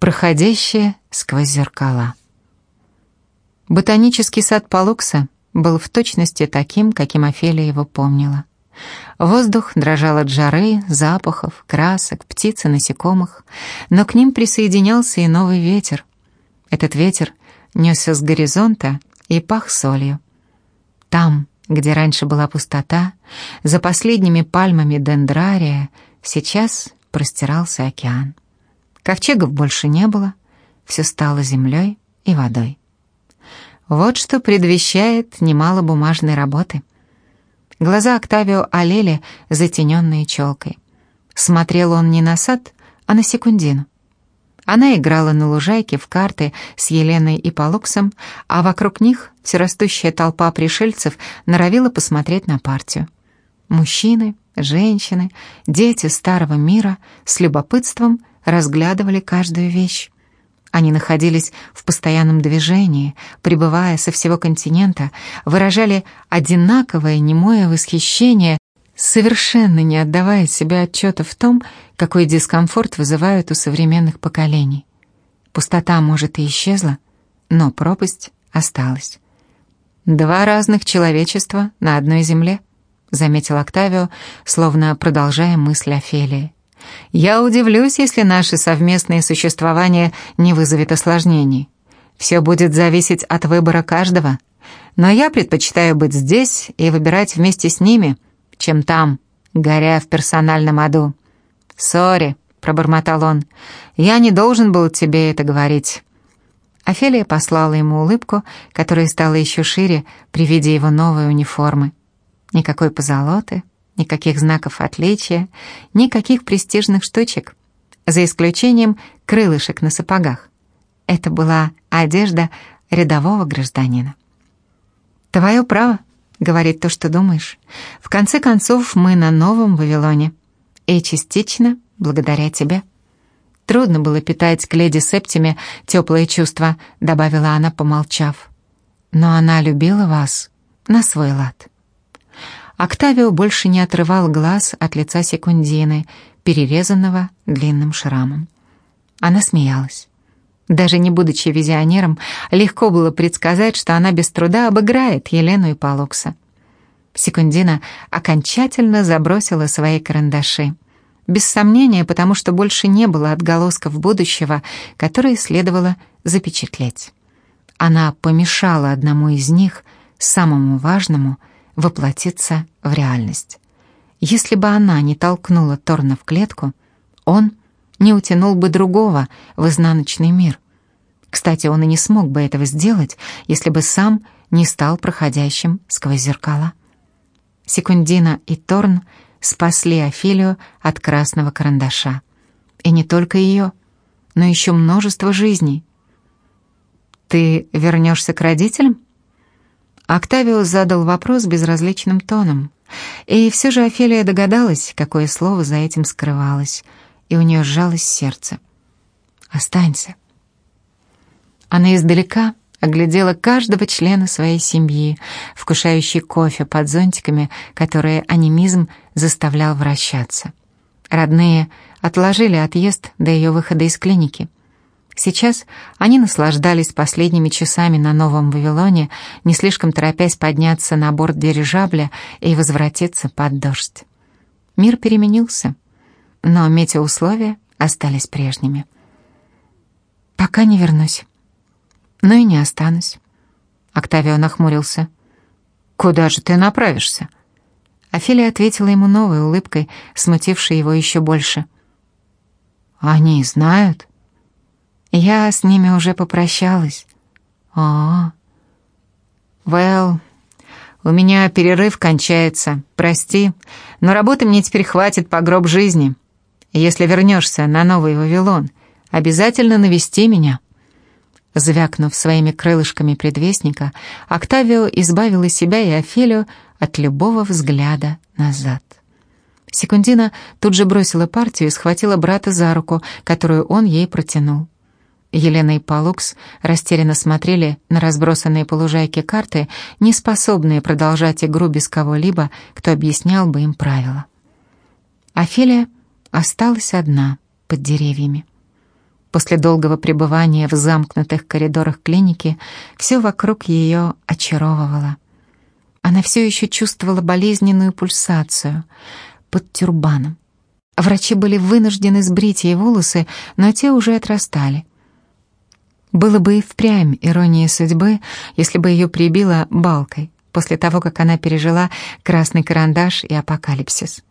проходящее сквозь зеркала. Ботанический сад Палукса был в точности таким, каким Офелия его помнила. Воздух дрожал от жары, запахов, красок, птиц и насекомых, но к ним присоединялся и новый ветер. Этот ветер несся с горизонта и пах солью. Там, где раньше была пустота, за последними пальмами дендрария сейчас простирался океан. Ковчегов больше не было, все стало землей и водой. Вот что предвещает немало бумажной работы. Глаза Октавио олели, затененные челкой. Смотрел он не на сад, а на секундину. Она играла на лужайке в карты с Еленой и Полуксом, а вокруг них все растущая толпа пришельцев норовила посмотреть на партию. Мужчины, женщины, дети старого мира с любопытством разглядывали каждую вещь. Они находились в постоянном движении, пребывая со всего континента, выражали одинаковое немое восхищение, совершенно не отдавая себе отчета в том, какой дискомфорт вызывают у современных поколений. Пустота, может, и исчезла, но пропасть осталась. «Два разных человечества на одной земле», — заметил Октавио, словно продолжая мысль Офелии. Я удивлюсь, если наше совместное существование не вызовет осложнений. Все будет зависеть от выбора каждого. Но я предпочитаю быть здесь и выбирать вместе с ними, чем там, горя в персональном аду. «Сори», — пробормотал он, — «я не должен был тебе это говорить». Офелия послала ему улыбку, которая стала еще шире при виде его новой униформы. Никакой позолоты, Никаких знаков отличия, никаких престижных штучек, за исключением крылышек на сапогах. Это была одежда рядового гражданина. «Твое право», — говорит то, что думаешь. «В конце концов, мы на новом Вавилоне. И частично благодаря тебе». Трудно было питать к леди Септиме теплые чувства, добавила она, помолчав. Но она любила вас на свой лад. Октавио больше не отрывал глаз от лица Секундины, перерезанного длинным шрамом. Она смеялась. Даже не будучи визионером, легко было предсказать, что она без труда обыграет Елену и Палукса. Секундина окончательно забросила свои карандаши. Без сомнения, потому что больше не было отголосков будущего, которые следовало запечатлеть. Она помешала одному из них, самому важному — воплотиться в реальность. Если бы она не толкнула Торна в клетку, он не утянул бы другого в изнаночный мир. Кстати, он и не смог бы этого сделать, если бы сам не стал проходящим сквозь зеркала. Секундина и Торн спасли Офелию от красного карандаша. И не только ее, но еще множество жизней. «Ты вернешься к родителям?» Октавиус задал вопрос безразличным тоном. И все же Офелия догадалась, какое слово за этим скрывалось, и у нее сжалось сердце. «Останься». Она издалека оглядела каждого члена своей семьи, вкушающий кофе под зонтиками, которые анимизм заставлял вращаться. Родные отложили отъезд до ее выхода из клиники — Сейчас они наслаждались последними часами на Новом Вавилоне, не слишком торопясь подняться на борт дирижабля и возвратиться под дождь. Мир переменился, но метеоусловия остались прежними. «Пока не вернусь, но и не останусь», — Октавио нахмурился. «Куда же ты направишься?» Офелия ответила ему новой улыбкой, смутившей его еще больше. «Они знают?» Я с ними уже попрощалась. А, Well, у меня перерыв кончается. Прости, но работы мне теперь хватит по гроб жизни. Если вернешься на Новый Вавилон, обязательно навести меня». Звякнув своими крылышками предвестника, Октавио избавила себя и Офелию от любого взгляда назад. Секундина тут же бросила партию и схватила брата за руку, которую он ей протянул. Елена и Палукс растерянно смотрели на разбросанные по лужайке карты, не способные продолжать игру без кого-либо, кто объяснял бы им правила. Офелия осталась одна под деревьями. После долгого пребывания в замкнутых коридорах клиники все вокруг ее очаровывало. Она все еще чувствовала болезненную пульсацию под тюрбаном. Врачи были вынуждены сбрить ей волосы, но те уже отрастали. Было бы и впрямь ирония судьбы, если бы ее прибило балкой после того, как она пережила красный карандаш и апокалипсис.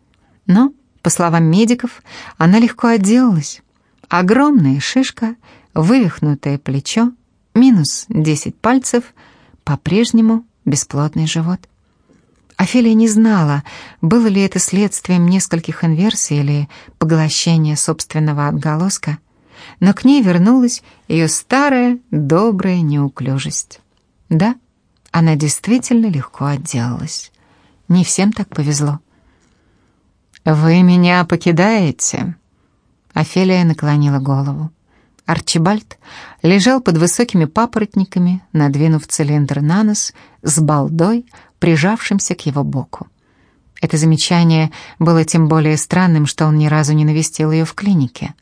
Но, по словам медиков, она легко отделалась. Огромная шишка, вывихнутое плечо, минус 10 пальцев, по-прежнему бесплотный живот. Офелия не знала, было ли это следствием нескольких инверсий или поглощения собственного отголоска, но к ней вернулась ее старая добрая неуклюжесть. Да, она действительно легко отделалась. Не всем так повезло. «Вы меня покидаете?» Офелия наклонила голову. Арчибальд лежал под высокими папоротниками, надвинув цилиндр на нос, с балдой, прижавшимся к его боку. Это замечание было тем более странным, что он ни разу не навестил ее в клинике.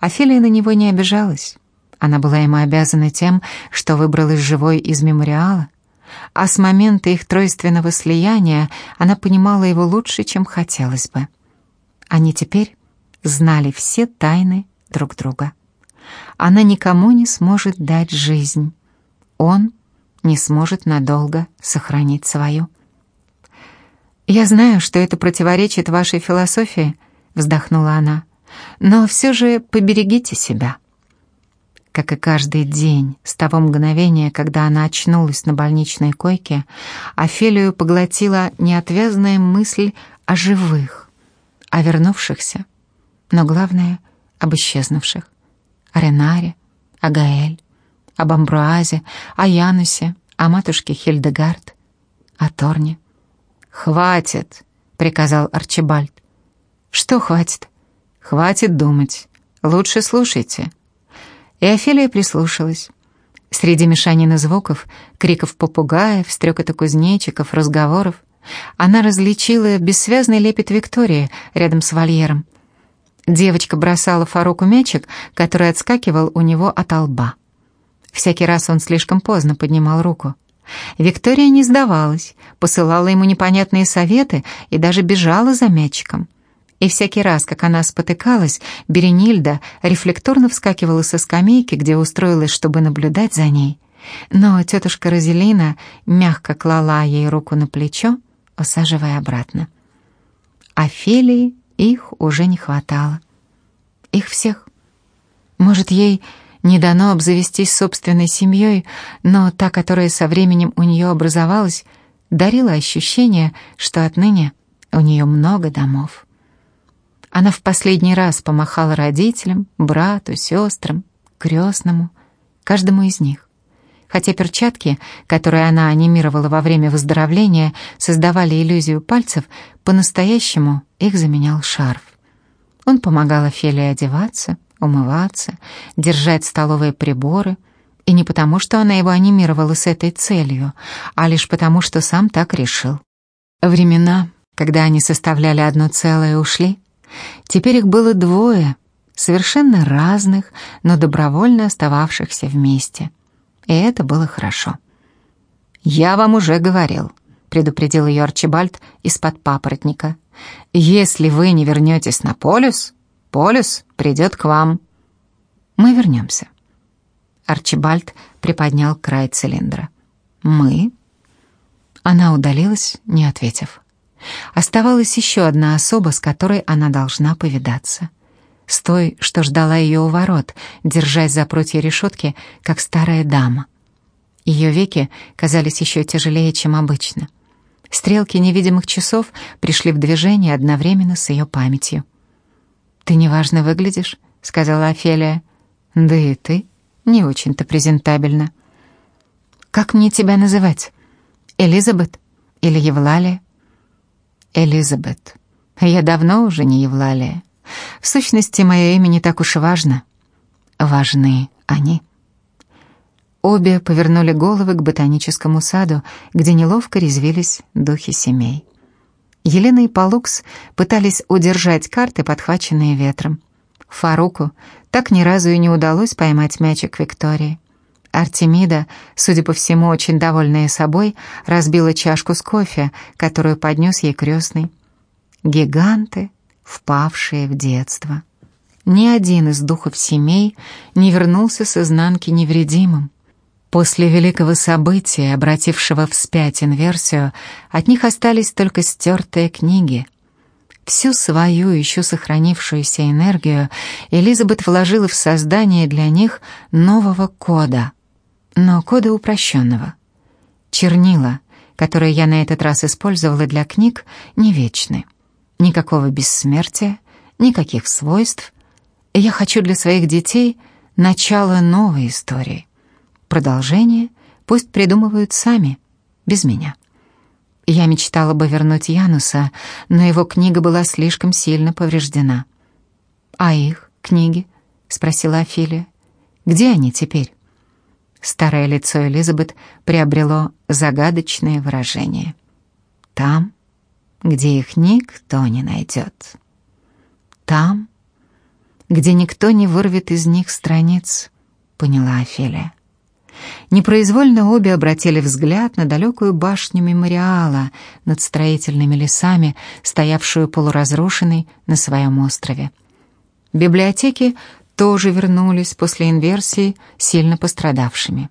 Офелия на него не обижалась. Она была ему обязана тем, что выбралась живой из мемориала, а с момента их тройственного слияния она понимала его лучше, чем хотелось бы. Они теперь знали все тайны друг друга. Она никому не сможет дать жизнь. Он не сможет надолго сохранить свою. «Я знаю, что это противоречит вашей философии», — вздохнула она, «но все же поберегите себя». Как и каждый день, с того мгновения, когда она очнулась на больничной койке, Офелию поглотила неотвязная мысль о живых, о вернувшихся, но главное — об исчезнувших. О Ренаре, о Гаэль, об Амбруазе, о Янусе, о матушке Хильдегард, о Торне. «Хватит!» — приказал Арчибальд. «Что хватит?» «Хватит думать. Лучше слушайте». И Офелия прислушалась. Среди мешанины звуков, криков попугаев, стрекота кузнечиков, разговоров, она различила бессвязный лепет Виктории рядом с вольером — Девочка бросала Фаруку мячик, который отскакивал у него от лба. Всякий раз он слишком поздно поднимал руку. Виктория не сдавалась, посылала ему непонятные советы и даже бежала за мячиком. И всякий раз, как она спотыкалась, Беренильда рефлекторно вскакивала со скамейки, где устроилась, чтобы наблюдать за ней. Но тетушка Розелина мягко клала ей руку на плечо, усаживая обратно. Офелии их уже не хватало. Их всех. Может, ей не дано обзавестись собственной семьей, но та, которая со временем у нее образовалась, дарила ощущение, что отныне у нее много домов. Она в последний раз помахала родителям, брату, сестрам, крестному, каждому из них. Хотя перчатки, которые она анимировала во время выздоровления, создавали иллюзию пальцев, по-настоящему их заменял шарф. Он помогал Офелии одеваться, умываться, держать столовые приборы, и не потому, что она его анимировала с этой целью, а лишь потому, что сам так решил. Времена, когда они составляли одно целое, ушли. Теперь их было двое, совершенно разных, но добровольно остававшихся вместе — и это было хорошо. «Я вам уже говорил», — предупредил ее Арчибальд из-под папоротника. «Если вы не вернетесь на полюс, полюс придет к вам». «Мы вернемся». Арчибальд приподнял край цилиндра. «Мы?» Она удалилась, не ответив. Оставалась еще одна особа, с которой она должна повидаться — с той, что ждала ее у ворот, держась за прутья решетки, как старая дама. Ее веки казались еще тяжелее, чем обычно. Стрелки невидимых часов пришли в движение одновременно с ее памятью. «Ты неважно выглядишь», — сказала Офелия. «Да и ты не очень-то презентабельна». «Как мне тебя называть? Элизабет или Евлалия?» «Элизабет. Я давно уже не Евлалия. В сущности, мое имя не так уж и важно. Важны они. Обе повернули головы к ботаническому саду, где неловко резвились духи семей. Елена и Палукс пытались удержать карты, подхваченные ветром. Фаруку так ни разу и не удалось поймать мячик Виктории. Артемида, судя по всему, очень довольная собой, разбила чашку с кофе, которую поднес ей крестный. Гиганты, впавшие в детство. Ни один из духов семей не вернулся с изнанки невредимым. После великого события, обратившего вспять инверсию, от них остались только стертые книги. Всю свою еще сохранившуюся энергию Элизабет вложила в создание для них нового кода, но кода упрощенного. Чернила, которые я на этот раз использовала для книг, не вечны. Никакого бессмертия, никаких свойств. Я хочу для своих детей начало новой истории. Продолжение пусть придумывают сами, без меня. Я мечтала бы вернуть Януса, но его книга была слишком сильно повреждена. «А их книги?» — спросила Афилия. «Где они теперь?» Старое лицо Элизабет приобрело загадочное выражение. «Там, где их никто не найдет. Там, где никто не вырвет из них страниц», — поняла Офелия. Непроизвольно обе обратили взгляд на далекую башню мемориала над строительными лесами, стоявшую полуразрушенной на своем острове. Библиотеки тоже вернулись после инверсии сильно пострадавшими.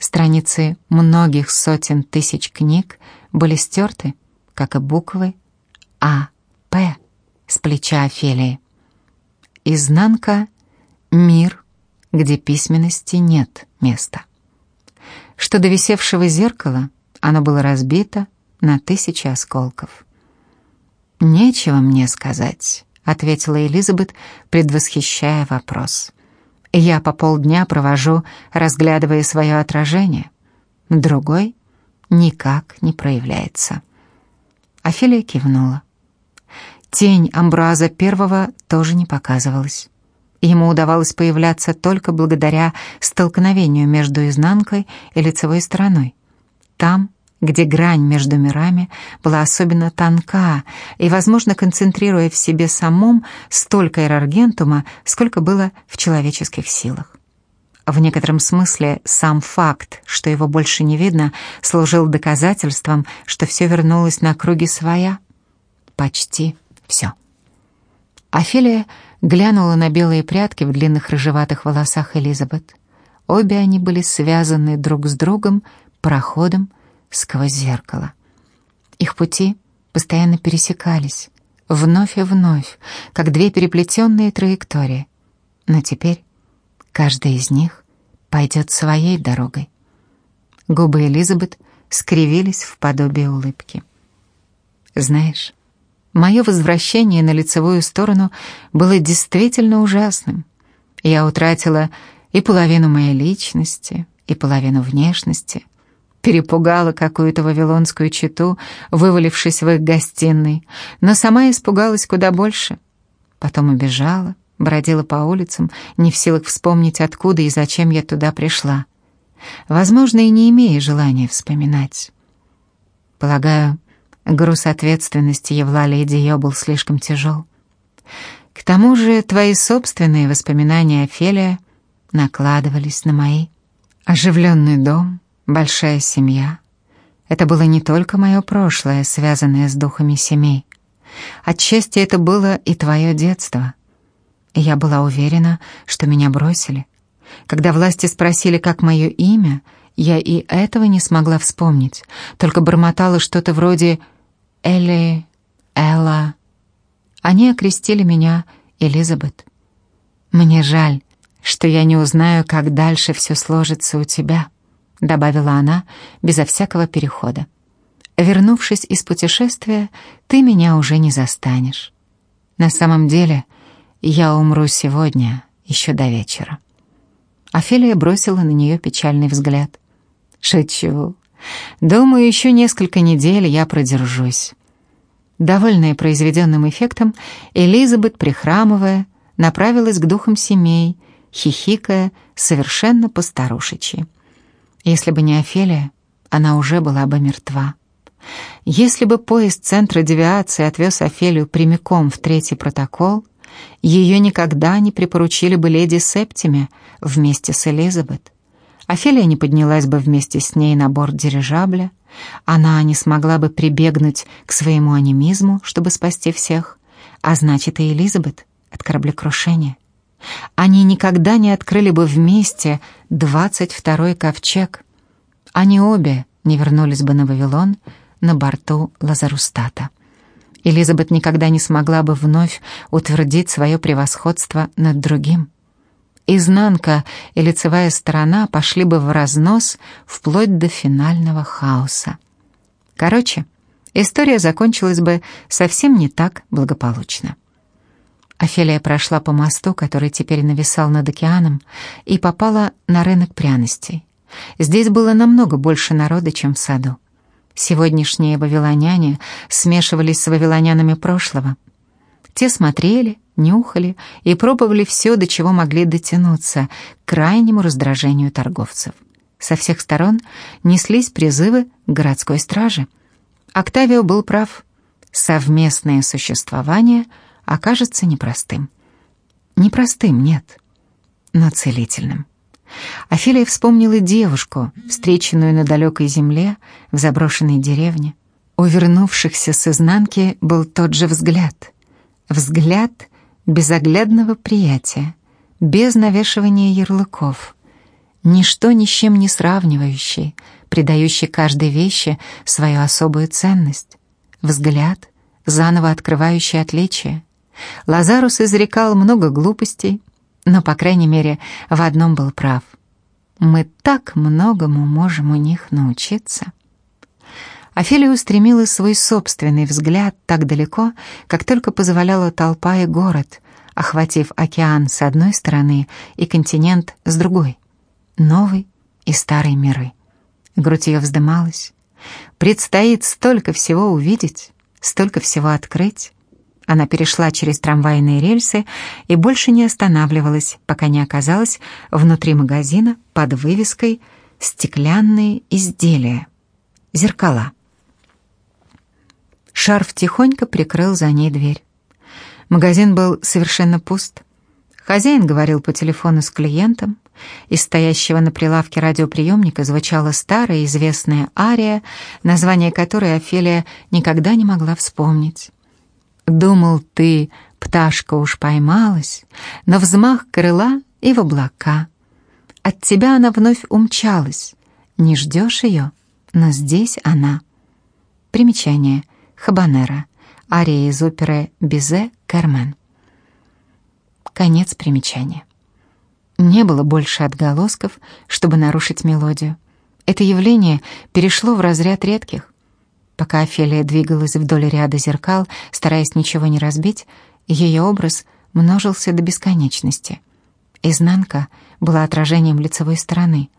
Страницы многих сотен тысяч книг были стерты, как и буквы А, П с плеча Офелии. Изнанка — мир, где письменности нет места. Что до висевшего зеркала, оно было разбито на тысячи осколков. «Нечего мне сказать», — ответила Элизабет, предвосхищая вопрос. «Я по полдня провожу, разглядывая свое отражение. Другой никак не проявляется». Офелия кивнула. Тень Амбраза первого тоже не показывалась. Ему удавалось появляться только благодаря столкновению между изнанкой и лицевой стороной. Там, где грань между мирами была особенно тонка и, возможно, концентрируя в себе самом столько эраргентума, сколько было в человеческих силах. В некотором смысле сам факт, что его больше не видно, служил доказательством, что все вернулось на круги своя. Почти все. Офелия глянула на белые прядки в длинных рыжеватых волосах Элизабет. Обе они были связаны друг с другом проходом сквозь зеркало. Их пути постоянно пересекались, вновь и вновь, как две переплетенные траектории. Но теперь каждая из них пойдет своей дорогой. Губы Элизабет скривились в подобие улыбки. «Знаешь, Мое возвращение на лицевую сторону было действительно ужасным. Я утратила и половину моей личности, и половину внешности. Перепугала какую-то вавилонскую читу, вывалившись в их гостиной, но сама испугалась куда больше. Потом убежала, бродила по улицам, не в силах вспомнить, откуда и зачем я туда пришла. Возможно, и не имея желания вспоминать. Полагаю, Груз ответственности Евлалии Дио был слишком тяжел. К тому же твои собственные воспоминания Офелия накладывались на мои. Оживленный дом, большая семья. Это было не только мое прошлое, связанное с духами семей. Отчасти это было и твое детство. Я была уверена, что меня бросили. Когда власти спросили, как мое имя — я и этого не смогла вспомнить, только бормотала что-то вроде «Элли», «Элла». Они окрестили меня Элизабет. «Мне жаль, что я не узнаю, как дальше все сложится у тебя», добавила она безо всякого перехода. «Вернувшись из путешествия, ты меня уже не застанешь. На самом деле, я умру сегодня, еще до вечера». Офелия бросила на нее печальный взгляд. Шучу. Думаю, еще несколько недель я продержусь. Довольная произведенным эффектом, Элизабет, прихрамывая, направилась к духам семей, хихикая совершенно постарушечи. Если бы не Офелия, она уже была бы мертва. Если бы поезд Центра девиации отвез Офелию прямиком в третий протокол, Ее никогда не припоручили бы леди Септиме вместе с Элизабет. Офелия не поднялась бы вместе с ней на борт дирижабля, она не смогла бы прибегнуть к своему анимизму, чтобы спасти всех, а значит и Элизабет от кораблекрушения. Они никогда не открыли бы вместе двадцать второй ковчег. Они обе не вернулись бы на Вавилон на борту Лазарустата. Элизабет никогда не смогла бы вновь утвердить свое превосходство над другим. Изнанка и лицевая сторона пошли бы в разнос вплоть до финального хаоса. Короче, история закончилась бы совсем не так благополучно. Офелия прошла по мосту, который теперь нависал над океаном, и попала на рынок пряностей. Здесь было намного больше народа, чем в саду. Сегодняшние вавилоняне смешивались с вавилонянами прошлого. Те смотрели, нюхали и пробовали все, до чего могли дотянуться, к крайнему раздражению торговцев. Со всех сторон неслись призывы к городской страже. Октавио был прав. Совместное существование окажется непростым. Непростым, нет, но целительным. Афилия вспомнила девушку, встреченную на далекой земле, в заброшенной деревне. У вернувшихся с изнанки был тот же взгляд. Взгляд безоглядного приятия, без навешивания ярлыков, ничто ни с чем не сравнивающий, придающий каждой вещи свою особую ценность, взгляд, заново открывающий отличия. Лазарус изрекал много глупостей, но, по крайней мере, в одном был прав. Мы так многому можем у них научиться. Офелия устремила свой собственный взгляд так далеко, как только позволяла толпа и город, охватив океан с одной стороны и континент с другой. Новый и старый миры. Грудь ее вздымалась. Предстоит столько всего увидеть, столько всего открыть. Она перешла через трамвайные рельсы и больше не останавливалась, пока не оказалась внутри магазина под вывеской «Стеклянные изделия». Зеркала. Шарф тихонько прикрыл за ней дверь. Магазин был совершенно пуст. Хозяин говорил по телефону с клиентом. Из стоящего на прилавке радиоприемника звучала старая известная ария, название которой Офелия никогда не могла вспомнить. «Думал ты, пташка уж поймалась, но взмах крыла и в облака. От тебя она вновь умчалась. Не ждешь ее, но здесь она». Примечание. Хабанера. Ария из оперы «Бизе Кармен». Конец примечания. Не было больше отголосков, чтобы нарушить мелодию. Это явление перешло в разряд редких. Пока Офелия двигалась вдоль ряда зеркал, стараясь ничего не разбить, ее образ множился до бесконечности. Изнанка была отражением лицевой стороны.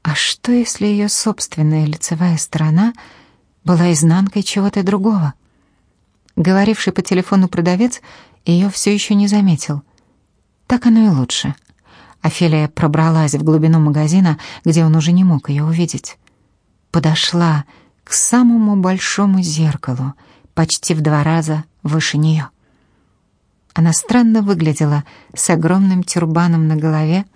А что, если ее собственная лицевая сторона — была изнанкой чего-то другого. Говоривший по телефону продавец ее все еще не заметил. Так оно и лучше. Офелия пробралась в глубину магазина, где он уже не мог ее увидеть. Подошла к самому большому зеркалу, почти в два раза выше нее. Она странно выглядела с огромным тюрбаном на голове,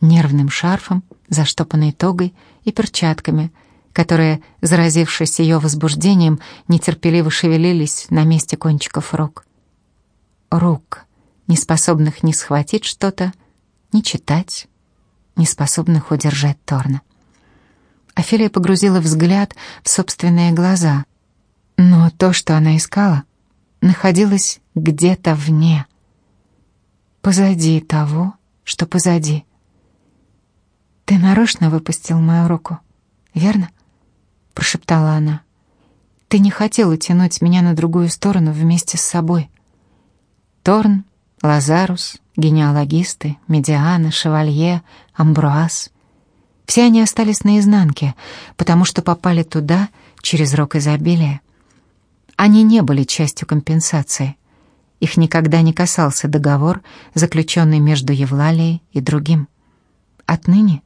нервным шарфом, заштопанной тогой и перчатками — которые, заразившись ее возбуждением, нетерпеливо шевелились на месте кончиков рук. Рук, не способных ни схватить что-то, ни читать, не способных удержать Торна. Офелия погрузила взгляд в собственные глаза, но то, что она искала, находилось где-то вне, позади того, что позади. «Ты нарочно выпустил мою руку, верно?» — прошептала она. «Ты не хотела тянуть меня на другую сторону вместе с собой». Торн, Лазарус, генеалогисты, Медиана, Шевалье, Амбруаз — все они остались наизнанке, потому что попали туда через рок изобилия. Они не были частью компенсации. Их никогда не касался договор, заключенный между Евлалией и другим. Отныне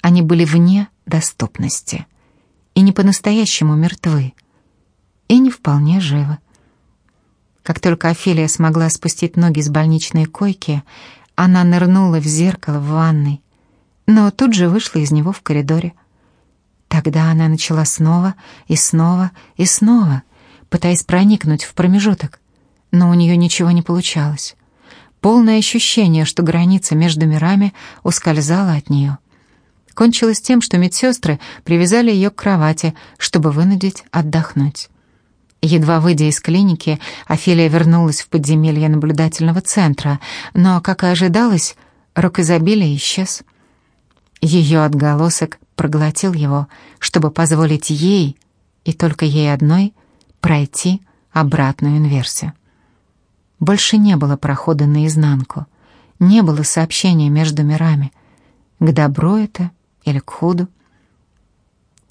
они были вне доступности — и не по-настоящему мертвы, и не вполне живы. Как только Офелия смогла спустить ноги с больничной койки, она нырнула в зеркало в ванной, но тут же вышла из него в коридоре. Тогда она начала снова и снова и снова, пытаясь проникнуть в промежуток, но у нее ничего не получалось. Полное ощущение, что граница между мирами ускользала от нее. Кончилось тем, что медсестры привязали ее к кровати, чтобы вынудить отдохнуть. Едва выйдя из клиники, Офелия вернулась в подземелье наблюдательного центра, но, как и ожидалось, рок изобилия исчез. Ее отголосок проглотил его, чтобы позволить ей, и только ей одной, пройти обратную инверсию. Больше не было прохода наизнанку, не было сообщения между мирами, к добру это или к худу.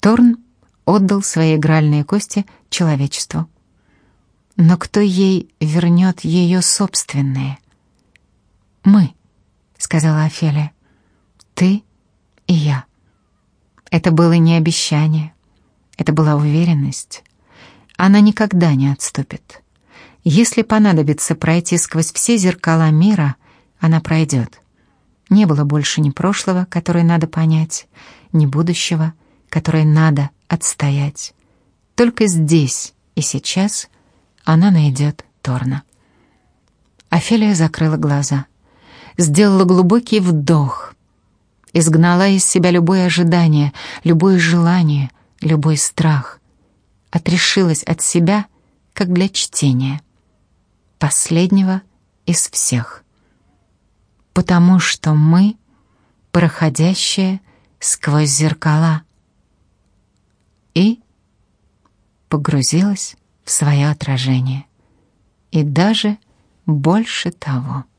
Торн отдал свои игральные кости человечеству. Но кто ей вернет ее собственные? «Мы», — сказала Офелия, — «ты и я». Это было не обещание, это была уверенность. Она никогда не отступит. Если понадобится пройти сквозь все зеркала мира, она пройдет. Не было больше ни прошлого, которое надо понять, ни будущего, которое надо отстоять. Только здесь и сейчас она найдет Торна. Офелия закрыла глаза, сделала глубокий вдох, изгнала из себя любое ожидание, любое желание, любой страх, отрешилась от себя, как для чтения, последнего из всех. Потому что мы — проходящие сквозь зеркала. И погрузилась в свое отражение. И даже больше того —